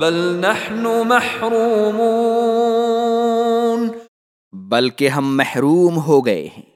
بل نحن محرومون۔ بلکہ ہم محروم ہو گئے ہیں۔